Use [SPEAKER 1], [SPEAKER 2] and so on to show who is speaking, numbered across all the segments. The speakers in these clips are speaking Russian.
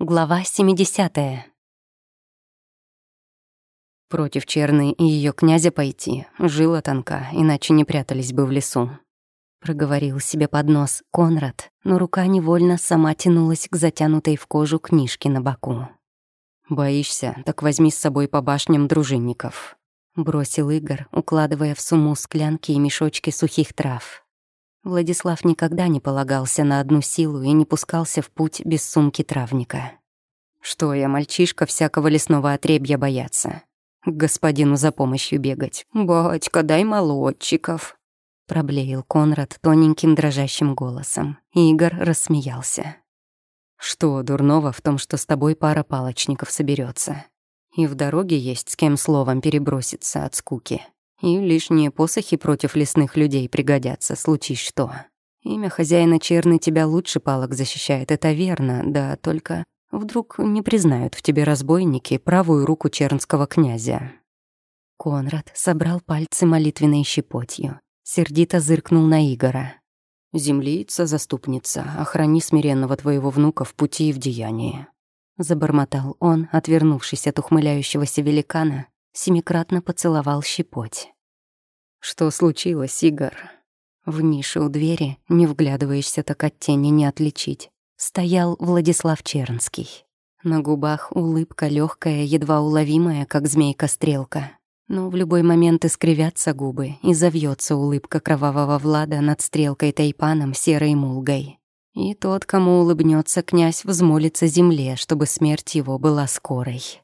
[SPEAKER 1] Глава 70 Против Черны и ее князя пойти, жила тонка, иначе не прятались бы в лесу. Проговорил себе под нос Конрад, но рука невольно сама тянулась к затянутой в кожу книжке на боку. «Боишься, так возьми с собой по башням дружинников», — бросил Игорь, укладывая в сумму склянки и мешочки сухих трав. Владислав никогда не полагался на одну силу и не пускался в путь без сумки травника. Что я, мальчишка, всякого лесного отребья бояться. К господину за помощью бегать. «Батька, дай молодчиков!» Проблеял Конрад тоненьким дрожащим голосом. Игорь рассмеялся. «Что дурного в том, что с тобой пара палочников соберется, И в дороге есть с кем словом переброситься от скуки. И лишние посохи против лесных людей пригодятся, случись что. Имя хозяина Черны тебя лучше палок защищает, это верно, да только вдруг не признают в тебе разбойники правую руку чернского князя». Конрад собрал пальцы молитвенной щепотью, сердито зыркнул на Игора. «Землица, заступница, охрани смиренного твоего внука в пути и в деянии». Забормотал он, отвернувшись от ухмыляющегося великана, семикратно поцеловал щепоть. «Что случилось, Игорь?» В нише у двери, не вглядываешься, так от тени не отличить, стоял Владислав Чернский. На губах улыбка легкая, едва уловимая, как змейка-стрелка. Но в любой момент искривятся губы, и завьется улыбка кровавого Влада над стрелкой Тайпаном серой мулгой. И тот, кому улыбнется князь, взмолится земле, чтобы смерть его была скорой.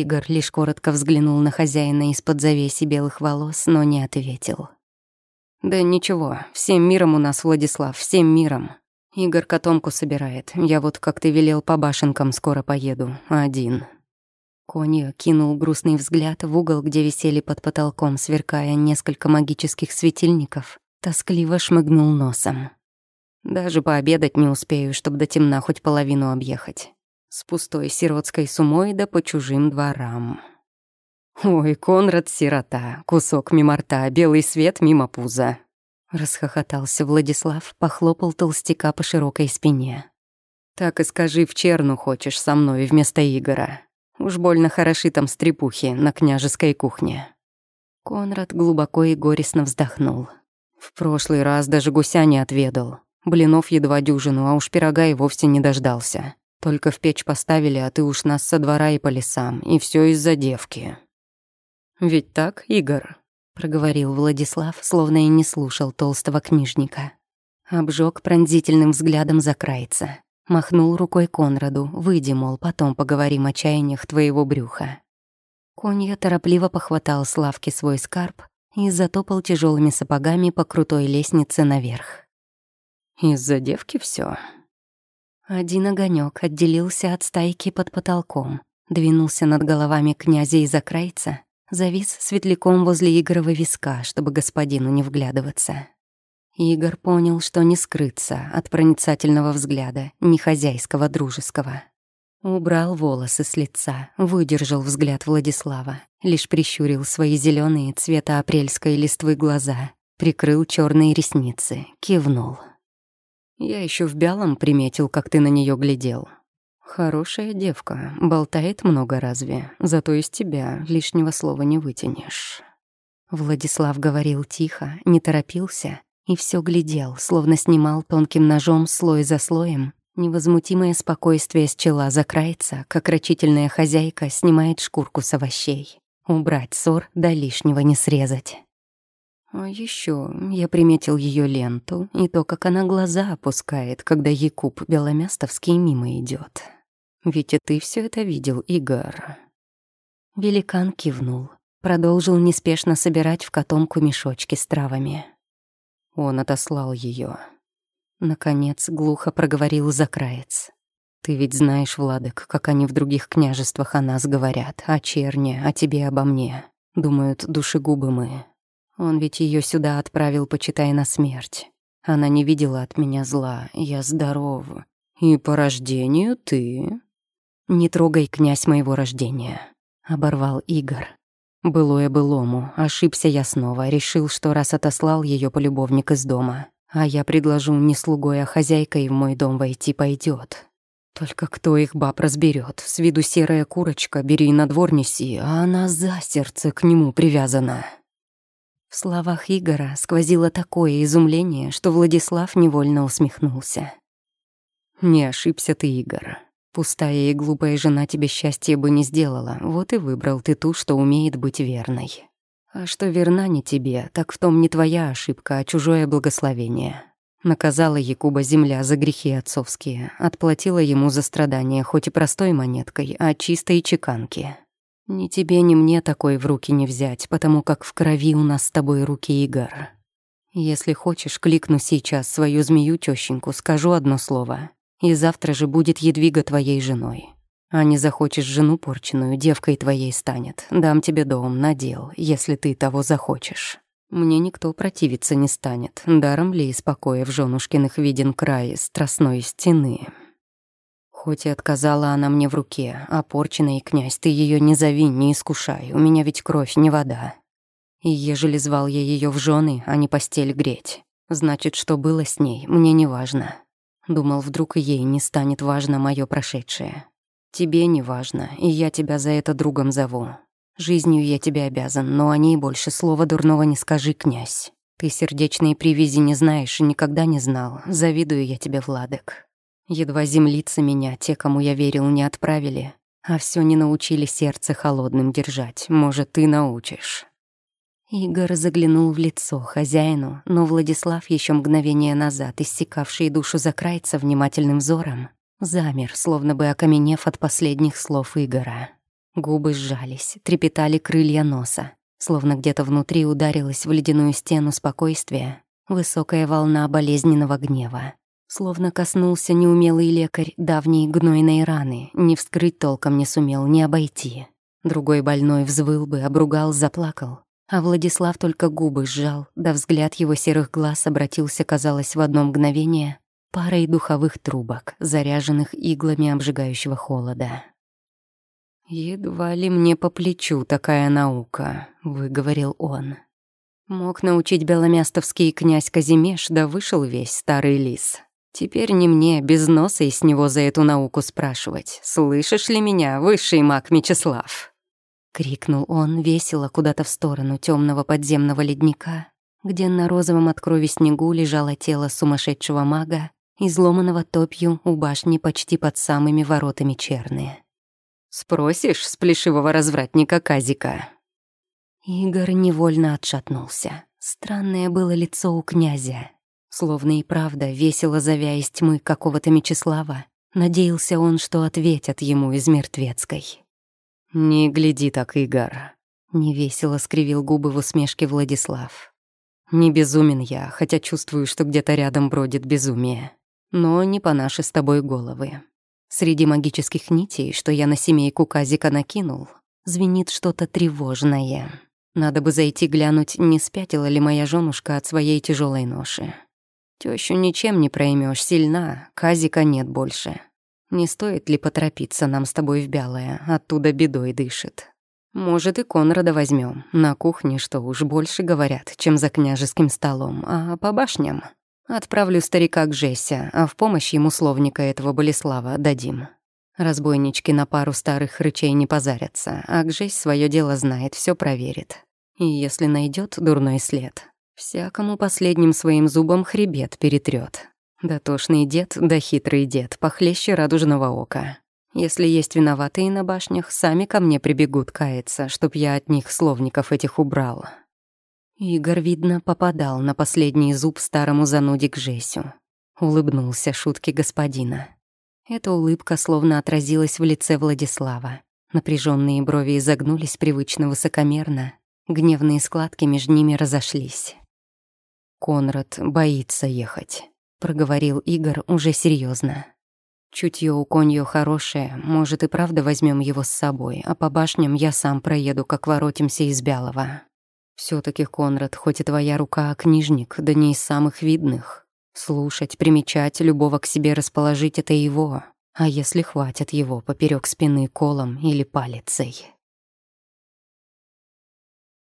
[SPEAKER 1] Игорь лишь коротко взглянул на хозяина из-под завеси белых волос, но не ответил. «Да ничего, всем миром у нас, Владислав, всем миром. Игорь котомку собирает. Я вот, как ты велел, по башенкам скоро поеду. Один». Конья кинул грустный взгляд в угол, где висели под потолком, сверкая несколько магических светильников, тоскливо шмыгнул носом. «Даже пообедать не успею, чтобы до темна хоть половину объехать с пустой сиротской сумой да по чужим дворам. «Ой, Конрад сирота, кусок мимо рта, белый свет мимо пуза», — расхохотался Владислав, похлопал толстяка по широкой спине. «Так и скажи, в черну хочешь со мной вместо Игора. Уж больно хороши там стрепухи на княжеской кухне». Конрад глубоко и горестно вздохнул. В прошлый раз даже гуся не отведал. Блинов едва дюжину, а уж пирога и вовсе не дождался. Только в печь поставили, а ты уж нас со двора и по лесам, и все из-за девки». «Ведь так, Игорь?» — проговорил Владислав, словно и не слушал толстого книжника. Обжег пронзительным взглядом за крайца. Махнул рукой Конраду, выйди, мол, потом поговорим о чаяниях твоего брюха. Конья торопливо похватал с лавки свой скарб и затопал тяжелыми сапогами по крутой лестнице наверх. «Из-за девки все. Один огонек отделился от стайки под потолком, двинулся над головами князя и закрайца, завис светляком возле Игорова виска, чтобы господину не вглядываться. Игорь понял, что не скрыться от проницательного взгляда, не хозяйского, дружеского. Убрал волосы с лица, выдержал взгляд Владислава, лишь прищурил свои зеленые цвета апрельской листвы глаза, прикрыл черные ресницы, кивнул. Я еще в Бялом приметил, как ты на нее глядел. Хорошая девка, болтает много разве, зато из тебя лишнего слова не вытянешь». Владислав говорил тихо, не торопился и все глядел, словно снимал тонким ножом слой за слоем невозмутимое спокойствие с чела закрается, как рачительная хозяйка снимает шкурку с овощей. Убрать ссор, да лишнего не срезать. А еще я приметил ее ленту и то, как она глаза опускает, когда Якуб Беломястовский мимо идет. Ведь и ты все это видел, Игорь. Великан кивнул, продолжил неспешно собирать в котомку мешочки с травами. Он отослал ее. Наконец глухо проговорил закраец. «Ты ведь знаешь, Владык, как они в других княжествах о нас говорят, о черне, о тебе, обо мне. Думают, душегубы мы, он ведь ее сюда отправил, почитай, на смерть. Она не видела от меня зла, я здорова. И по рождению ты... Не трогай, князь, моего рождения, — оборвал Игорь. Былое былому, ошибся я снова, решил, что раз отослал ее полюбовник из дома, а я предложу не слугой, а хозяйкой в мой дом войти пойдет. Только кто их баб разберет? С виду серая курочка, бери на двор неси, а она за сердце к нему привязана. В словах Игора сквозило такое изумление, что Владислав невольно усмехнулся. «Не ошибся ты, Игорь. Пустая и глупая жена тебе счастья бы не сделала, вот и выбрал ты ту, что умеет быть верной. А что верна не тебе, так в том не твоя ошибка, а чужое благословение. Наказала Якуба земля за грехи отцовские, отплатила ему за страдания хоть и простой монеткой, а чистой чеканки. Ни тебе, ни мне такой в руки не взять, потому как в крови у нас с тобой руки Игор. Если хочешь, кликну сейчас свою змею тещеньку, скажу одно слово, и завтра же будет Едвига твоей женой. А не захочешь жену порченую, девкой твоей станет. Дам тебе дом, надел, если ты того захочешь. Мне никто противиться не станет. Даром ли из покоя в жёнушкиных виден край страстной стены? Хоть и отказала она мне в руке, порченый князь, ты ее не зови, не искушай, у меня ведь кровь не вода. И ежели звал я ее в жены, а не постель греть, значит, что было с ней, мне не важно. Думал, вдруг ей не станет важно мое прошедшее. Тебе не важно, и я тебя за это другом зову. Жизнью я тебе обязан, но о ней больше слова дурного не скажи, князь. Ты сердечные привязи не знаешь и никогда не знал. Завидую я тебе, Владык. Едва землицы меня, те, кому я верил, не отправили, а все не научили сердце холодным держать. Может, ты научишь». Игорь заглянул в лицо хозяину, но Владислав, еще мгновение назад, иссекавший душу закрайца внимательным взором, Замер, словно бы окаменев от последних слов Игора. Губы сжались, трепетали крылья носа, словно где-то внутри ударилась в ледяную стену спокойствия высокая волна болезненного гнева. Словно коснулся неумелый лекарь давней гнойной раны, не вскрыть толком не сумел, не обойти. Другой больной взвыл бы, обругал, заплакал. А Владислав только губы сжал, да взгляд его серых глаз обратился, казалось, в одно мгновение парой духовых трубок, заряженных иглами обжигающего холода. «Едва ли мне по плечу такая наука», — выговорил он. Мог научить беломястовский князь Казимеш, да вышел весь старый лис. Теперь не мне, без носа и с него за эту науку спрашивать. «Слышишь ли меня, высший маг Мечислав?» Крикнул он весело куда-то в сторону темного подземного ледника, где на розовом от крови снегу лежало тело сумасшедшего мага изломанного топью у башни почти под самыми воротами черные. «Спросишь с плешивого развратника Казика?» Игорь невольно отшатнулся. Странное было лицо у князя. Словно и правда весело завя из тьмы какого-то Мечислава, надеялся он, что ответят ему из мертвецкой. «Не гляди так, Игорь», — невесело скривил губы в усмешке Владислав. «Не безумен я, хотя чувствую, что где-то рядом бродит безумие но не по наши с тобой головы. Среди магических нитей, что я на семейку Казика накинул, звенит что-то тревожное. Надо бы зайти глянуть, не спятила ли моя женушка от своей тяжелой ноши. Тещу ничем не проймешь, сильна, Казика нет больше. Не стоит ли поторопиться нам с тобой в Бялое, оттуда бедой дышит. Может, и Конрада возьмем. На кухне что уж больше говорят, чем за княжеским столом, а по башням Отправлю старика к Жеся, а в помощь ему словника этого Болеслава дадим. Разбойнички на пару старых рычей не позарятся, а Гжесь свое дело знает, все проверит. И если найдет дурной след, всякому последним своим зубом хребет перетрет. Дотошный дед, да хитрый дед, похлеще радужного ока. Если есть виноватые на башнях, сами ко мне прибегут каяться, чтоб я от них словников этих убрал. Игорь, видно, попадал на последний зуб старому зануде к Жесю. Улыбнулся шутке господина. Эта улыбка словно отразилась в лице Владислава. Напряженные брови изогнулись привычно высокомерно, гневные складки между ними разошлись. «Конрад боится ехать», — проговорил Игорь уже серьезно. Чутье у конью хорошее, может и правда возьмем его с собой, а по башням я сам проеду, как воротимся из Бялого все таки Конрад, хоть и твоя рука, а книжник, да не из самых видных. Слушать, примечать, любого к себе расположить — это его. А если хватит его поперек спины колом или палицей?